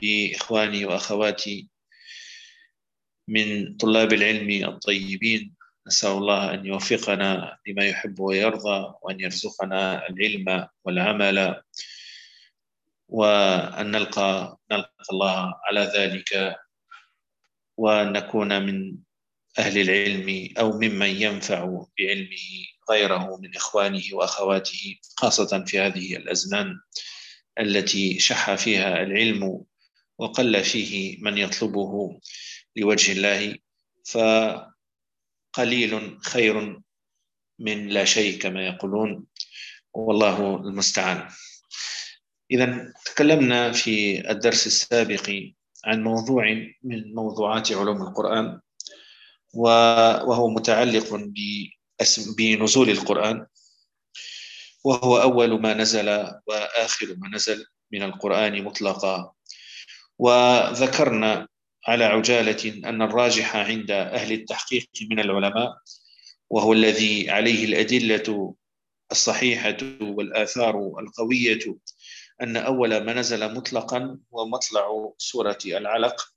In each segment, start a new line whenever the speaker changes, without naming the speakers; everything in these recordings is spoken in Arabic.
بإخواني وأخواتي من طلاب العلم الطيبين. نسأل الله أن يوفقنا لما يحب ويرضى وأن يرزقنا العلم والعمل وأن نلقى, نلقى الله على ذلك ونكون من أهل العلم أو ممن ينفع بعلمه غيره من إخوانه وأخواته خاصة في هذه الأزمان التي شح فيها العلم وقل فيه من يطلبه لوجه الله فقليل خير من لا شيء كما يقولون. والله المستعان. إذا تكلمنا في الدرس السابق عن موضوع من موضوعات علوم القرآن وهو متعلق بنزول القرآن وهو أول ما نزل وآخر ما نزل من القرآن مطلقا. وذكرنا على عجالة أن الراجح عند أهل التحقيق من العلماء وهو الذي عليه الأدلة الصحيحة والآثار القوية أن أول ما نزل مطلقا هو مطلع سورة العلق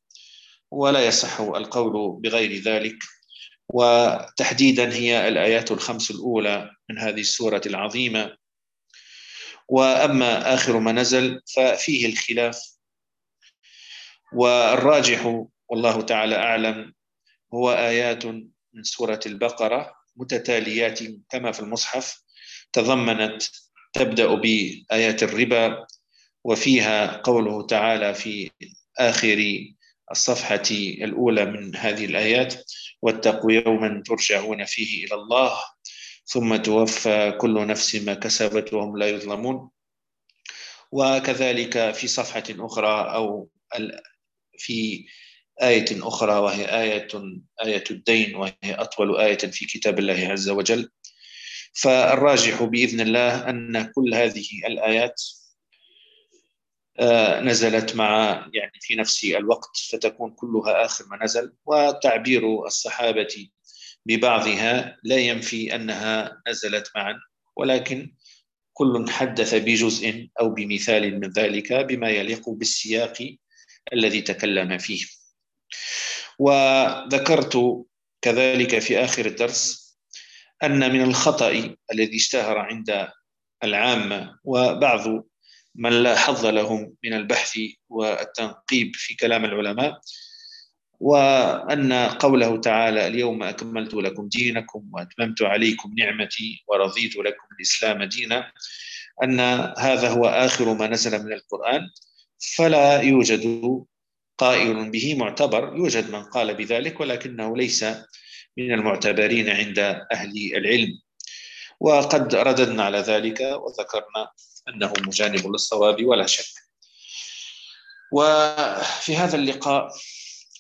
ولا يصح القول بغير ذلك. وتحديدا هي الآيات الخمس الأولى من هذه السورة العظيمة. وأما آخر ما نزل ففيه الخلاف والراجح والله تعالى أعلم هو آيات من سورة البقرة متتاليات كما في المصحف تضمنت تبدأ بآيات الربا وفيها قوله تعالى في آخر الصفحة الأولى من هذه الآيات واتقوا يوما ترجعون فيه إلى الله ثم توفى كل نفس ما كسبت وهم لا يظلمون. وكذلك في صفحة أخرى أو في آية أخرى وهي آية آية الدين وهي أطول آية في كتاب الله عز وجل. فالراجح بإذن الله أن كل هذه الآيات آه، نزلت مع يعني في نفس الوقت فتكون كلها آخر ما نزل. وتعبير الصحابة ببعضها لا ينفي أنها نزلت معا ولكن كل حدث بجزء أو بمثال من ذلك بما يليق بالسياق الذي تكلم فيه. وذكرت كذلك في آخر الدرس أن من الخطأ الذي اشتهر عند العامة وبعض من لا حظ لهم من البحث والتنقيب في كلام العلماء وأن قوله تعالى اليوم أكملت لكم دينكم وأتممت عليكم نعمتي ورضيت لكم الإسلام دينا أن هذا هو آخر ما نزل من القرآن. فلا يوجد قائل به معتبر. يوجد من قال بذلك ولكنه ليس من المعتبرين عند أهل العلم. وقد رددنا على ذلك وذكرنا أنه مجانب للصواب ولا شك. وفي هذا اللقاء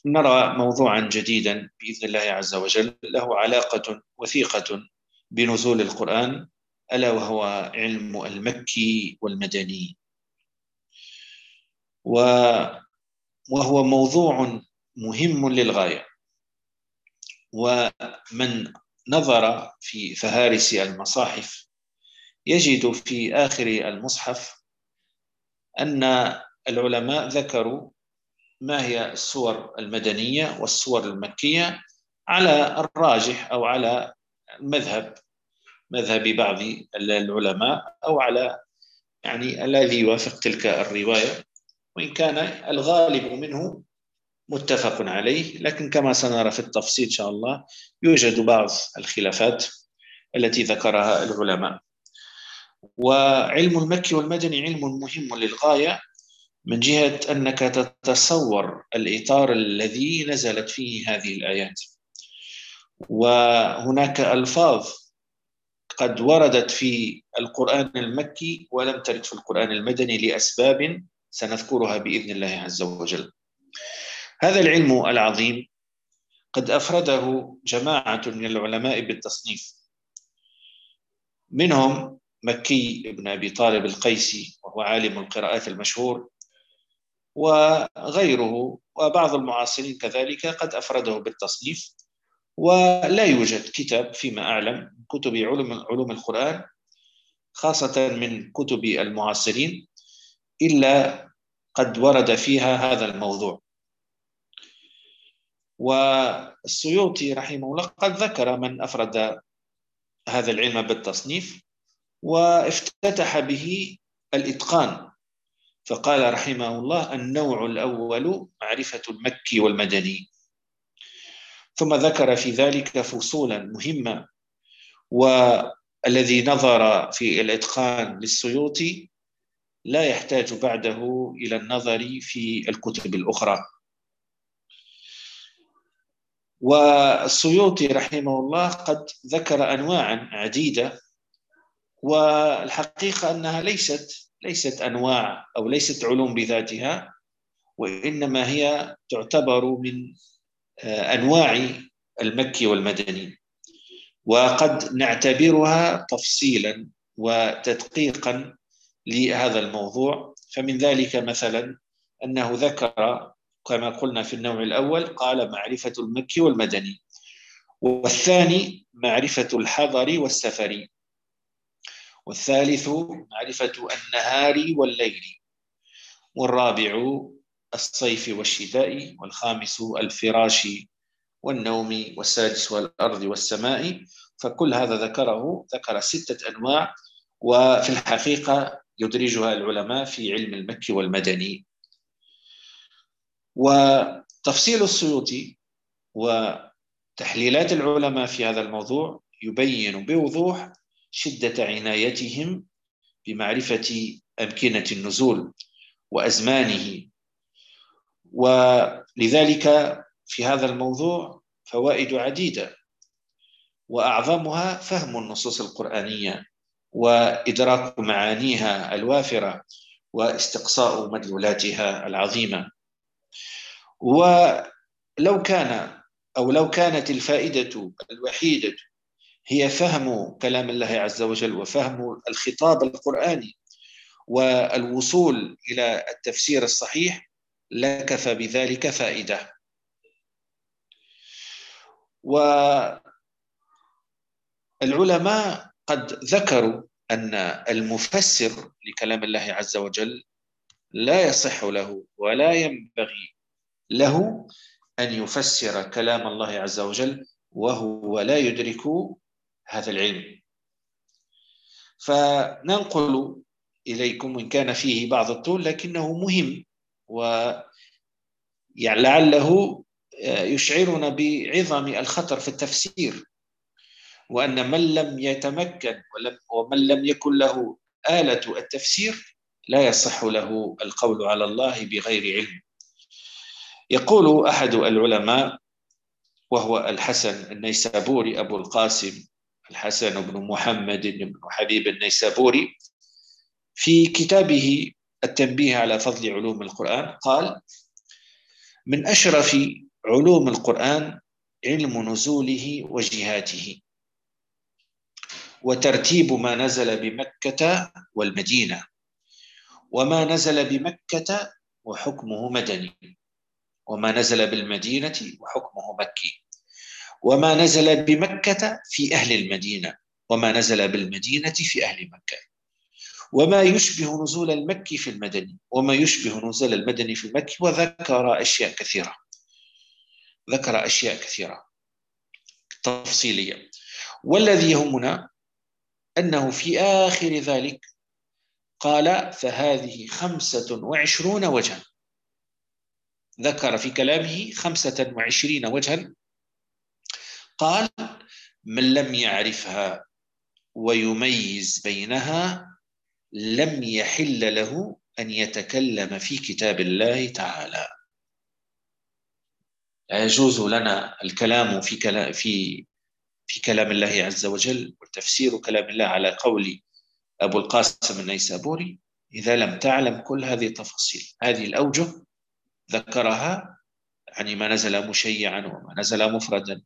نرى موضوعا جديدا بإذن الله عز وجل. له علاقة وثيقة بنزول القرآن ألا وهو علم المكي والمدني. وهو موضوع مهم للغاية. ومن نظر في فهارس المصاحف يجد في آخر المصحف أن العلماء ذكروا ما هي السور المدنية والسور المكية على الراجح أو على مذهب مذهب بعض العلماء أو على يعني الذي يوافق تلك الرواية. وإن كان الغالب منه متفق عليه لكن كما سنرى في التفصيل إن شاء الله يوجد بعض الخلافات التي ذكرها العلماء. وعلم المكي والمدني علم مهم للغاية من جهة أنك تتصور الإطار الذي نزلت فيه هذه الآيات. وهناك ألفاظ قد وردت في القرآن المكي ولم ترد في القرآن المدني لأسباب سنذكرها بإذن الله عز وجل. هذا العلم العظيم قد أفرده جماعة من العلماء بالتصنيف. منهم مكي بن أبي طالب القيسي وهو عالم القراءات المشهور وغيره وبعض المعاصرين كذلك قد أفرده بالتصنيف ولا يوجد كتاب فيما أعلم كتب علوم علوم القرآن خاصة من كتب المعاصرين إلا قد ورد فيها هذا الموضوع. والسيوطي رحمه الله قد ذكر من أفرد هذا العلم بالتصنيف وافتتح به الإتقان. فقال رحمه الله النوع الأول معرفة المكي والمدني. ثم ذكر في ذلك فصولا مهمة والذي نظر في الإتقان للسيوطي لا يحتاج بعده إلى النظر في الكتب الأخرى. والسيوطي رحمه الله قد ذكر أنواعا عديدة والحقيقة أنها ليست ليست أنواع أو ليست علوم بذاتها وإنما هي تعتبر من آه، أنواع المكي والمدني. وقد نعتبرها تفصيلا وتدقيقا لهذا الموضوع. فمن ذلك مثلا أنه ذكر كما قلنا في النوع الأول قال معرفة المكي والمدني. والثاني معرفة الحضر والسفري والثالث معرفة النهار والليل. والرابع الصيف والشتاء. والخامس الفراش والنوم والسادس والأرض والسماء. فكل هذا ذكره ذكر ستة أنواع. وفي الحقيقة يدرجها العلماء في علم المكي والمدني. وتفصيل السيوطي وتحليلات العلماء في هذا الموضوع يبين بوضوح شدة عنايتهم بمعرفة أمكنة النزول وأزمانه. ولذلك في هذا الموضوع فوائد عديدة وأعظمها فهم النصوص القرآنية. وإدراك معانيها الوافرة واستقصاء مدلولاتها العظيمة. ولو كان أو لو كانت الفائدة الوحيدة هي فهم كلام الله عز وجل وفهم الخطاب القرآني والوصول إلى التفسير الصحيح لكفى بذلك فائدة. والعلماء قد ذكروا أن المفسر لكلام الله عز وجل لا يصح له ولا ينبغي له أن يفسر كلام الله عز وجل وهو لا يدرك هذا العلم. فننقل إليكم إن كان فيه بعض الطول لكنه مهم ولعله يعني يشعرنا بعظم الخطر في التفسير. وأن من لم يتمكن ولم ومن لم يكن له آلة التفسير لا يصح له القول على الله بغير علم. يقول أحد العلماء وهو الحسن النيسابوري أبو القاسم الحسن بن محمد بن حبيب النيسابوري في كتابه التنبيه على فضل علوم القرآن قال من أشرف علوم القرآن علم نزوله وجهاته. وترتيب ما نزل بمكة والمدينة. وما نزل بمكة وحكمه مدني. وما نزل بالمدينة وحكمه مكي. وما نزل بمكة في أهل المدينة. وما نزل بالمدينة في أهل مكة. وما يشبه نزول المكي في المدني. وما يشبه نزول المدني في المكي وذكر أشياء كثيرة. ذكر أشياء كثيرة. تفصيلية. والذي يهمنا أنه في آخر ذلك قال فهذه خمسة وعشرون وجها. ذكر في كلامه خمسة وعشرين وجها. قال من لم يعرفها ويميز بينها لم يحل له أن يتكلم في كتاب الله تعالى. لا يجوز لنا الكلام في, كلام في في كلام الله عز وجل وتفسير كلام الله على قول أبو القاسم النيسابوري إذا لم تعلم كل هذه التفاصيل هذه الأوجه ذكرها يعني ما نزل مشيعا وما نزل مفردا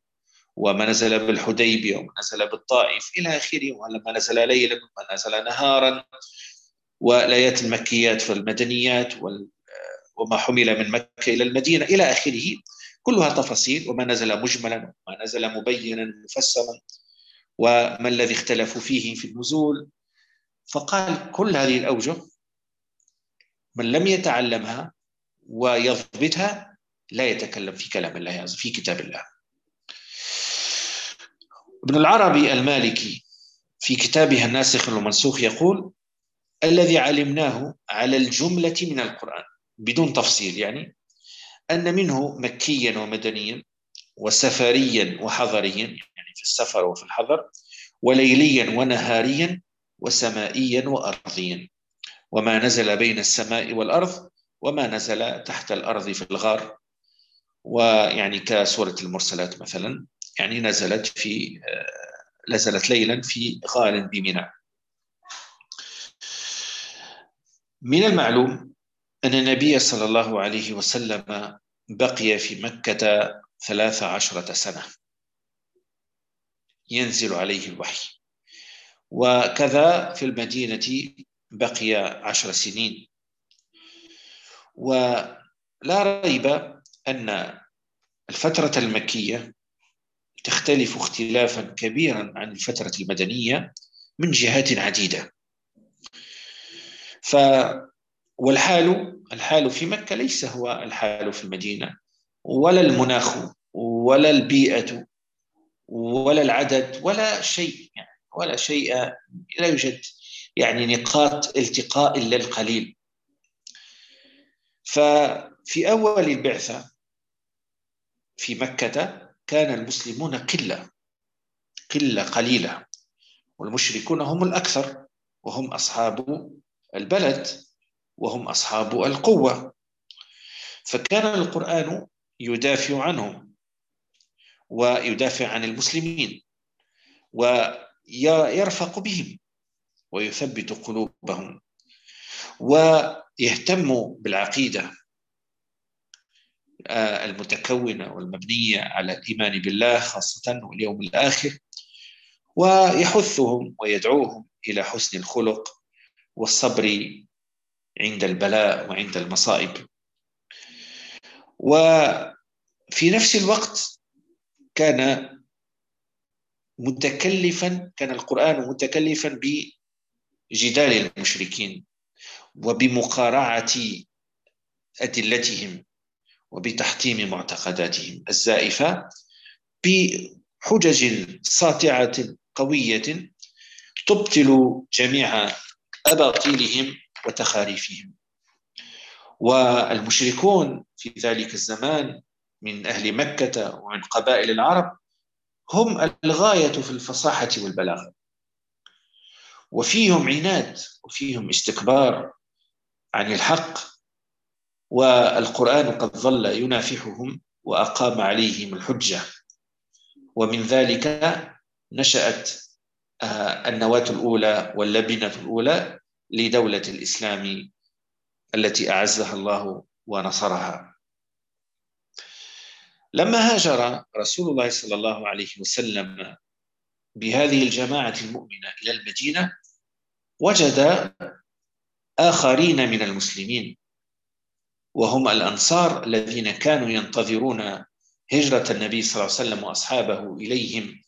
وما نزل بالحديبية وما نزل بالطائف إلى آخره وما نزل ليلا وما نزل نهارا والآيات المكيات والمدنيات وما حمل من مكة إلى المدينة إلى آخره. كلها تفاصيل وما نزل مجملا وما نزل مبينا مفسرا وما الذي اختلفوا فيه في النزول. فقال كل هذه الأوجه من لم يتعلمها ويضبطها لا يتكلم في كلام الله يعني في كتاب الله. ابن العربي المالكي في كتابه الناسخ والمنسوخ يقول الذي علمناه على الجملة من القرآن بدون تفصيل يعني أن منه مكيا ومدنيا وسفريا وحضريا يعني في السفر وفي الحضر وليليا ونهاريا وسمائيا وأرضيا. وما نزل بين السماء والأرض وما نزل تحت الأرض في الغار. ويعني كسورة المرسلات مثلا يعني نزلت في آه، نزلت ليلا في غار بمنى. من المعلوم أن النبي صلى الله عليه وسلم بقي في مكة ثلاث عشرة سنة. ينزل عليه الوحي. وكذا في المدينة بقي عشر سنين. ولا ريب أن الفترة المكية تختلف اختلافا كبيرا عن الفترة المدنية من جهات عديدة. ف والحال الحال في مكة ليس هو الحال في المدينة ولا المناخ ولا البيئة ولا العدد ولا شيء يعني ولا شيء لا يوجد يعني نقاط التقاء إلا القليل. ففي أول البعثة في مكة كان المسلمون قلة قلة قليلة والمشركون هم الأكثر وهم أصحاب البلد. وهم أصحاب القوة. فكان القرآن يدافع عنهم ويدافع عن المسلمين ويرفق بهم ويثبت قلوبهم ويهتم بالعقيدة المتكونة والمبنية على الإيمان بالله خاصة واليوم الآخر ويحثهم ويدعوهم إلى حسن الخلق والصبر عند البلاء وعند المصائب. وفي نفس الوقت كان متكلفا كان القرآن متكلفا بجدال المشركين وبمقارعة أدلتهم وبتحطيم معتقداتهم الزائفة بحجج ساطعة قوية تبطل جميع أباطيلهم وتخاريفهم. والمشركون في ذلك الزمان من أهل مكة ومن قبائل العرب هم الغاية في الفصاحة والبلاغة. وفيهم عناد وفيهم استكبار عن الحق والقرآن قد ظل ينافحهم وأقام عليهم الحجة. ومن ذلك نشأت آه، النواة الأولى واللبنة الأولى لدولة الإسلام التي أعزها الله ونصرها. لما هاجر رسول الله صلى الله عليه وسلم بهذه الجماعة المؤمنة إلى المدينة وجد آخرين من المسلمين وهم الأنصار الذين كانوا ينتظرون هجرة النبي صلى الله عليه وسلم وأصحابه إليهم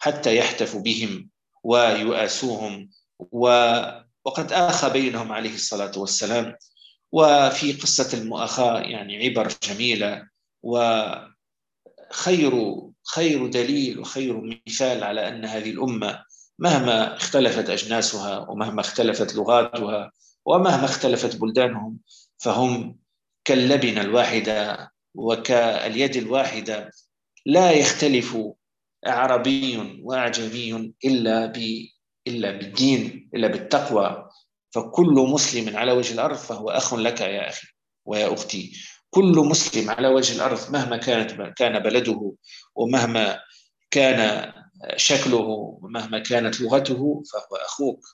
حتى يحتفوا بهم ويؤاسوهم و وقد آخى بينهم عليه الصلاة والسلام. وفي قصة المؤاخاة يعني عبر جميلة. وخير خير دليل وخير مثال على أن هذه الأمة مهما اختلفت أجناسها ومهما اختلفت لغاتها ومهما اختلفت بلدانهم فهم كاللبنة الواحدة وكاليد الواحدة. لا يختلف عربي وأعجمي إلا ب إلا بالدين إلا بالتقوى. فكل مسلم على وجه الأرض فهو أخ لك يا أخي ويا أختي. كل مسلم على وجه الأرض مهما كانت كان بلده ومهما كان شكله ومهما كانت لغته فهو أخوك.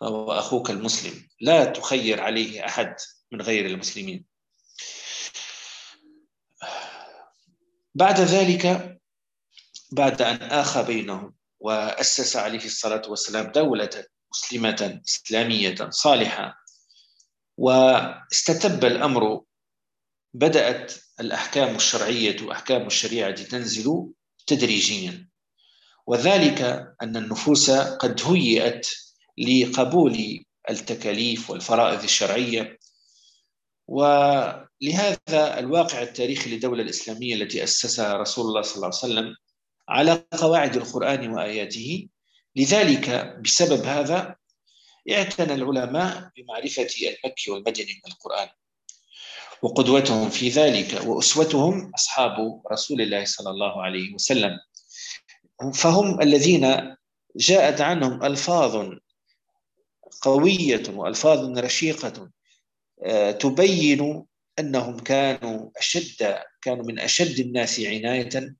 فهو أخوك المسلم. لا تخير عليه أحد من غير المسلمين. بعد ذلك بعد أن آخى بينهم. وأسس عليه الصلاة والسلام دولة مسلمة إسلامية صالحة. واستتب الأمر بدأت الأحكام الشرعية أحكام الشريعة تنزل تدريجيا. وذلك أن النفوس قد هيئت لقبول التكاليف والفرائض الشرعية. ولهذا الواقع التاريخي للدولة الإسلامية التي أسسها رسول الله صلى الله عليه وسلم على قواعد القرآن وآياته. لذلك بسبب هذا اعتنى العلماء بمعرفة المكي والمدني من القرآن. وقدوتهم في ذلك وأسوتهم أصحاب رسول الله صلى الله عليه وسلم. فهم الذين جاءت عنهم ألفاظ قوية وألفاظ رشيقة آه، تبين أنهم كانوا أشد كانوا من أشد الناس عناية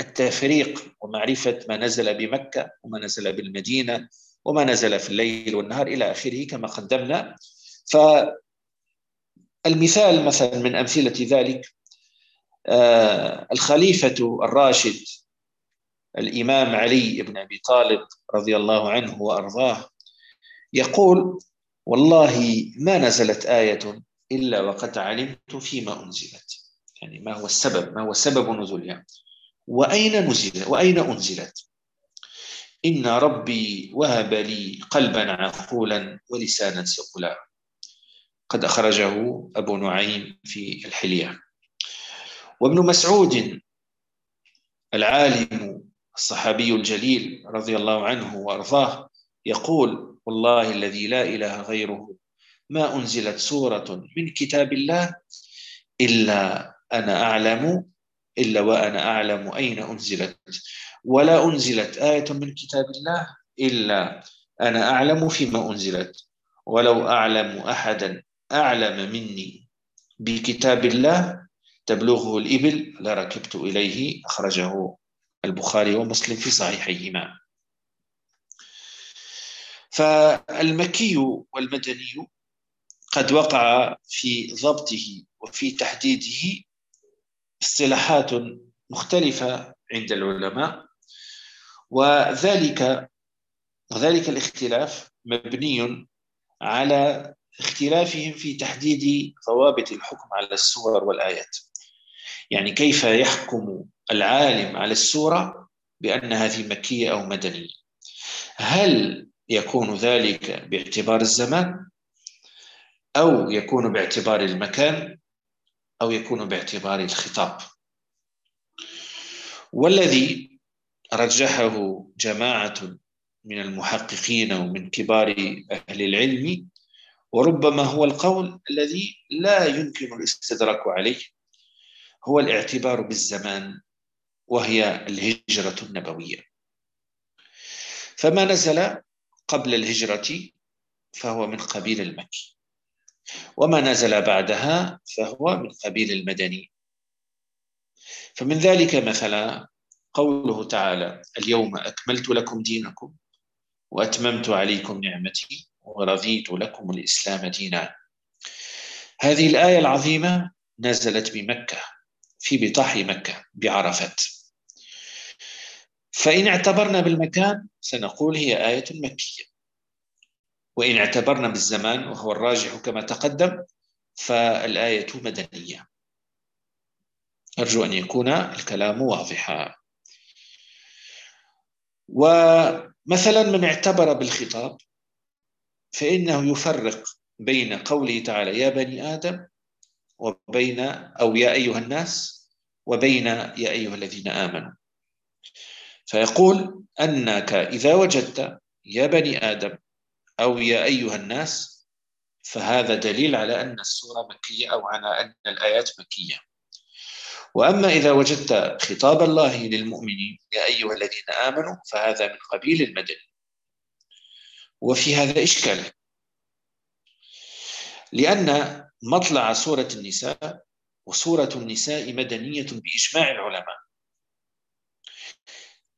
التفريق ومعرفة ما نزل بمكة وما نزل بالمدينة وما نزل في الليل والنهار إلى آخره كما قدمنا. فالمثال مثلا من أمثلة ذلك آه، الخليفة الراشد الإمام علي بن أبي طالب رضي الله عنه وأرضاه يقول والله ما نزلت آية إلا وقد علمت فيما أنزلت. يعني ما هو السبب ما هو سبب نزولها. وأين نزلت؟ وأين أنزلت؟ إن ربي وهب لي قلبا عقولا ولسانا سقلا قد أخرجه أبو نعيم في الحلية. وابن مسعود العالم الصحابي الجليل رضي الله عنه وأرضاه يقول والله الذي لا إله غيره ما أنزلت سورة من كتاب الله إلا أنا أعلم إلا وأنا أعلم أين أنزلت. ولا أنزلت آية من كتاب الله إلا أنا أعلم فيما أنزلت. ولو أعلم أحدا أعلم مني بكتاب الله تبلغه الإبل لركبت إليه أخرجه البخاري ومسلم في صحيحيهما. فالمكي والمدني قد وقع في ضبطه وفي تحديده اصطلاحات مختلفة عند العلماء وذلك وذلك الاختلاف مبني على اختلافهم في تحديد ضوابط الحكم على السور والآيات. يعني كيف يحكم العالم على السورة بأن هذه مكية أو مدنية؟ هل يكون ذلك باعتبار الزمان أو يكون باعتبار المكان؟ أو يكون باعتبار الخطاب. والذي رجحه جماعة من المحققين ومن كبار أهل العلم وربما هو القول الذي لا يمكن الاستدراك عليه هو الاعتبار بالزمان وهي الهجرة النبوية. فما نزل قبل الهجرة فهو من قبيل المكي. وما نزل بعدها فهو من قبيل المدني. فمن ذلك مثلا قوله تعالى اليوم أكملت لكم دينكم وأتممت عليكم نعمتي ورضيت لكم الإسلام دينا. هذه الآية العظيمة نزلت بمكة في بطاح مكة بعرفة فإن اعتبرنا بالمكان سنقول هي آية مكية. وإن اعتبرنا بالزمان وهو الراجح كما تقدم فالآية مدنية. أرجو أن يكون الكلام واضحا. ومثلا من اعتبر بالخطاب فإنه يفرق بين قوله تعالى يا بني آدم وبين أو يا أيها الناس وبين يا أيها الذين آمنوا فيقول أنك إذا وجدت يا بني آدم أو يا أيها الناس فهذا دليل على أن السورة مكية أو على أن الآيات مكية. وأما إذا وجدت خطاب الله للمؤمنين يا أيها الذين آمنوا فهذا من قبيل المدني وفي هذا إشكال. لأن مطلع سورة النساء وسورة النساء مدنية بإجماع العلماء.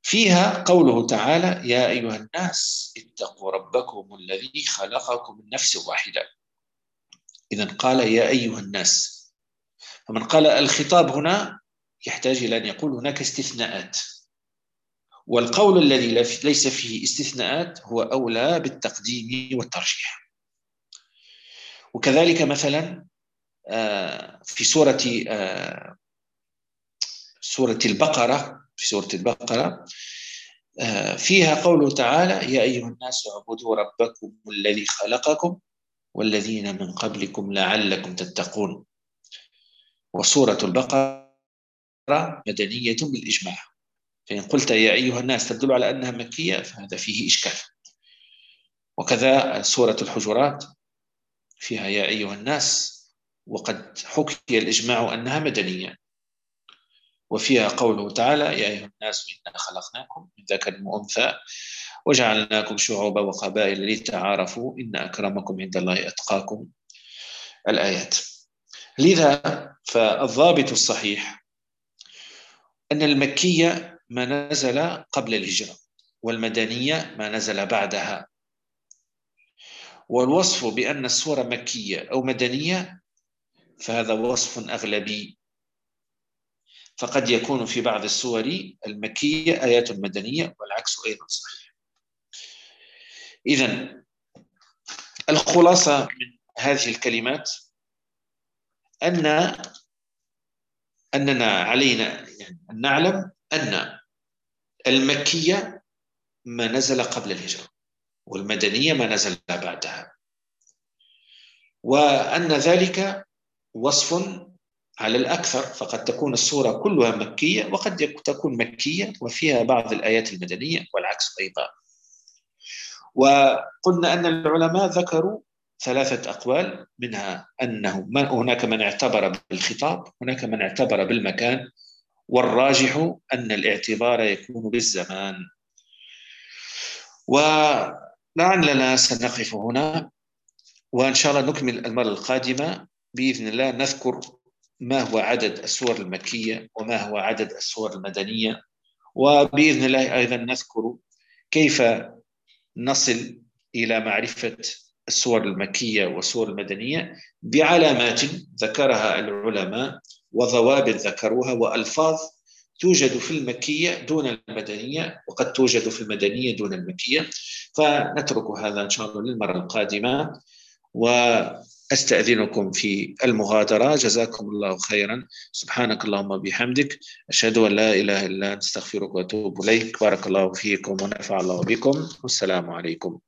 فيها قوله تعالى يا أيها الناس اتقوا ربكم الذي خلقكم من نفس واحدة. إذا قال يا أيها الناس. فمن قال الخطاب هنا يحتاج إلى أن يقول هناك استثناءات. والقول الذي ليس فيه استثناءات هو أولى بالتقديم والترجيح. وكذلك مثلا آه، في سورة آه، سورة البقرة في سورة البقرة. آه، فيها قوله تعالى يا أيها الناس اعبدوا ربكم الذي خلقكم والذين من قبلكم لعلكم تتقون. وسورة البقرة مدنية بالإجماع. فإن قلت يا أيها الناس تدل على أنها مكية فهذا فيه إشكال. وكذا سورة الحجرات فيها يا أيها الناس وقد حكي الإجماع أنها مدنية. وفيها قوله تعالى يا أيها الناس إنا خلقناكم من ذكر وأنثى وجعلناكم شعوبا وقبائل لتعارفوا إن أكرمكم عند الله أتقاكم الآيات. لذا فالضابط الصحيح أن المكية ما نزل قبل الهجرة والمدنية ما نزل بعدها. والوصف بأن السورة مكية أو مدنية فهذا وصف أغلبي فقد يكون في بعض السور المكية آيات مدنية والعكس أيضا صحيح. إذا الخلاصة من هذه الكلمات أن أننا علينا يعني أن نعلم أن المكية ما نزل قبل الهجرة والمدنية ما نزل بعدها وأن ذلك وصف على الأكثر فقد تكون الصورة كلها مكية وقد تكون مكية وفيها بعض الآيات المدنية والعكس أيضا. وقلنا أن العلماء ذكروا ثلاثة أقوال منها أنه هناك من اعتبر بالخطاب هناك من اعتبر بالمكان والراجح أن الاعتبار يكون بالزمان. ولعلنا سنقف هنا وإن شاء الله نكمل المرة القادمة بإذن الله نذكر ما هو عدد السور المكية وما هو عدد السور المدنية؟ وبإذن الله أيضا نذكر كيف نصل إلى معرفة السور المكية والسور المدنية بعلامات ذكرها العلماء وضوابط ذكروها وألفاظ توجد في المكية دون المدنية وقد توجد في المدنية دون المكية. فنترك هذا إن شاء الله للمرة القادمة. وأستأذنكم في المغادرة. جزاكم الله خيرا. سبحانك اللهم بحمدك أشهد أن لا إله إلا أنت أستغفرك وأتوب إليك. بارك الله فيكم ونفع الله بكم. والسلام عليكم.